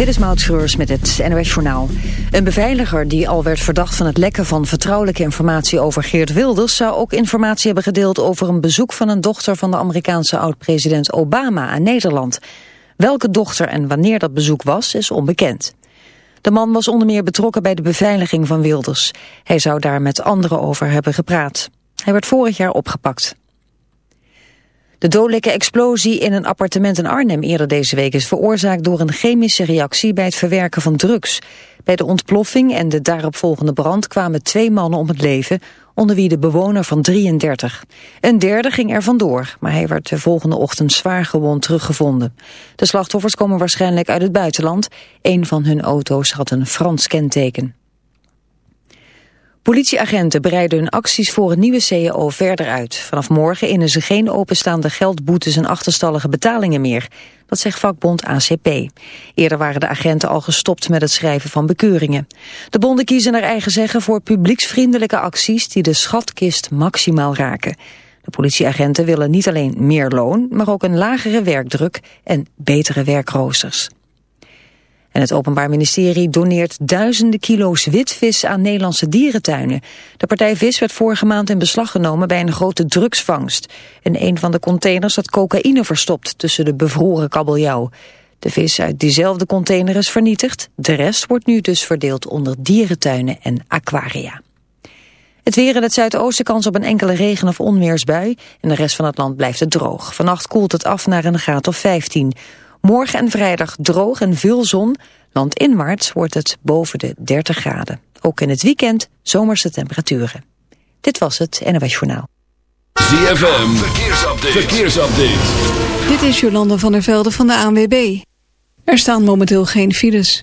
Dit is Maud Schreurs met het NOS Journaal. Een beveiliger die al werd verdacht van het lekken van vertrouwelijke informatie over Geert Wilders... zou ook informatie hebben gedeeld over een bezoek van een dochter van de Amerikaanse oud-president Obama aan Nederland. Welke dochter en wanneer dat bezoek was, is onbekend. De man was onder meer betrokken bij de beveiliging van Wilders. Hij zou daar met anderen over hebben gepraat. Hij werd vorig jaar opgepakt. De dodelijke explosie in een appartement in Arnhem eerder deze week is veroorzaakt door een chemische reactie bij het verwerken van drugs. Bij de ontploffing en de daaropvolgende brand kwamen twee mannen om het leven, onder wie de bewoner van 33. Een derde ging er vandoor, maar hij werd de volgende ochtend zwaar gewond teruggevonden. De slachtoffers komen waarschijnlijk uit het buitenland. Een van hun auto's had een Frans kenteken. Politieagenten breiden hun acties voor een nieuwe CAO verder uit. Vanaf morgen innen ze geen openstaande geldboetes en achterstallige betalingen meer. Dat zegt vakbond ACP. Eerder waren de agenten al gestopt met het schrijven van bekeuringen. De bonden kiezen naar eigen zeggen voor publieksvriendelijke acties die de schatkist maximaal raken. De politieagenten willen niet alleen meer loon, maar ook een lagere werkdruk en betere werkroosters. En het Openbaar Ministerie doneert duizenden kilo's witvis aan Nederlandse dierentuinen. De partij vis werd vorige maand in beslag genomen bij een grote drugsvangst. In een van de containers zat cocaïne verstopt tussen de bevroren kabeljauw. De vis uit diezelfde container is vernietigd. De rest wordt nu dus verdeeld onder dierentuinen en aquaria. Het weer in het zuidoosten kans op een enkele regen- of onweersbui. In de rest van het land blijft het droog. Vannacht koelt het af naar een graad of 15. Morgen en vrijdag droog en veel zon. Landinwaarts wordt het boven de 30 graden. Ook in het weekend zomerse temperaturen. Dit was het NOS Journaal. ZFM, verkeersupdate. verkeersupdate. Dit is Jolande van der Velde van de ANWB. Er staan momenteel geen files.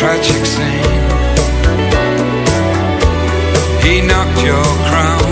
Tragic scene. He knocked your crown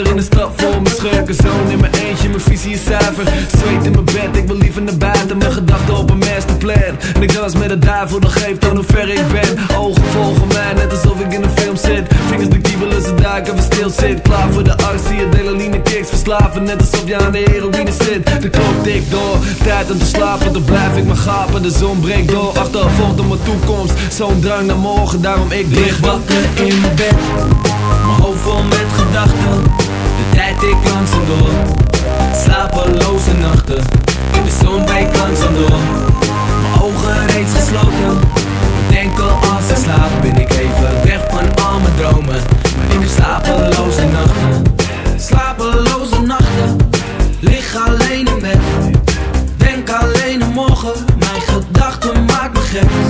voor in de stad vol mijn schurken. Zoon in mijn eentje, mijn visie is zuiver. Zweet in mijn bed, ik wil liever naar buiten. Mijn gedachten op een masterplan. En ik dans met de duivel, dat geeft aan hoe ver ik ben. Ogen volgen mij, net alsof ik in een film zit. Vingers de kiebelen, ze duiken, we stil zit. Klaar voor de actie, adrenaline kicks. Verslaven, net alsof je aan de heroïne zit. De klok tikt door, tijd om te slapen. Dan blijf ik maar gapen, de zon breekt door. Achtervolgd op mijn toekomst, zo'n drang naar morgen Daarom ik Lig wakker in mijn bed. Mijn hoofd vol met gedachten De tijd ik langzaam door. Slapeloze nachten. In de zon breekt langzaam door. Mijn ogen reeds gesloten. Bedenken als ik slaap Ben ik even weg van al mijn dromen. Maar ik heb slapeloze nachten. Slapeloze nachten. Lig alleen in bed. Denk alleen aan morgen. Mijn gedachten maken me gek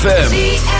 ZFM.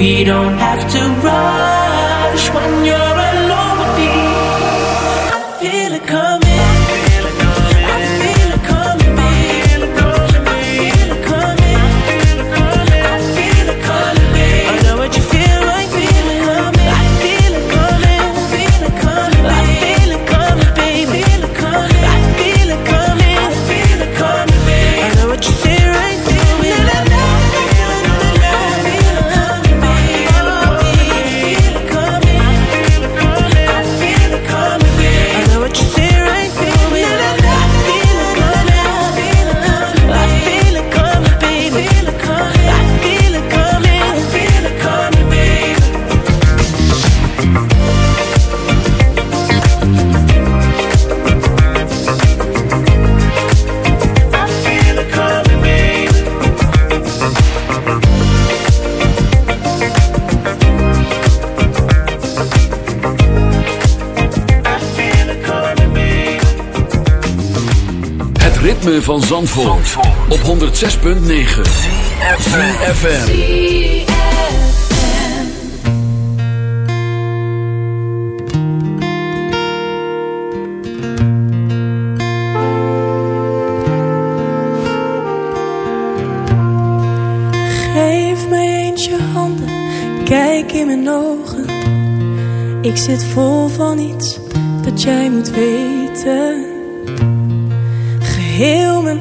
We don't have van Zandvoort, op 106.9 FM. Geef mij eens je handen, kijk in mijn ogen. Ik zit vol van iets dat jij moet weten.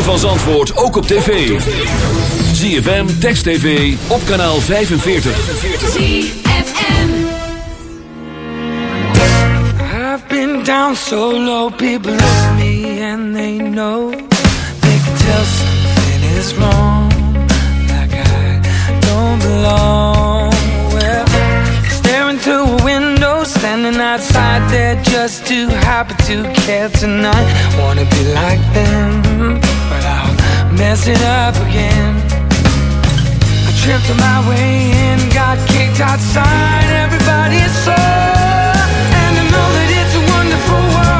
ritme van Zandvoort ook op tv. ZFM, Text TV, op kanaal 45. ZFM I've been down so low, people look me and they know. They can tell something is wrong, like I don't belong. Well, staring through a window, standing outside, they're just too happy to care tonight. Wanna be like them. mess it up again. I tripped on my way in, got kicked outside, everybody saw, and I know that it's a wonderful world.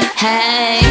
Hey.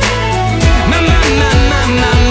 my, my, my, my.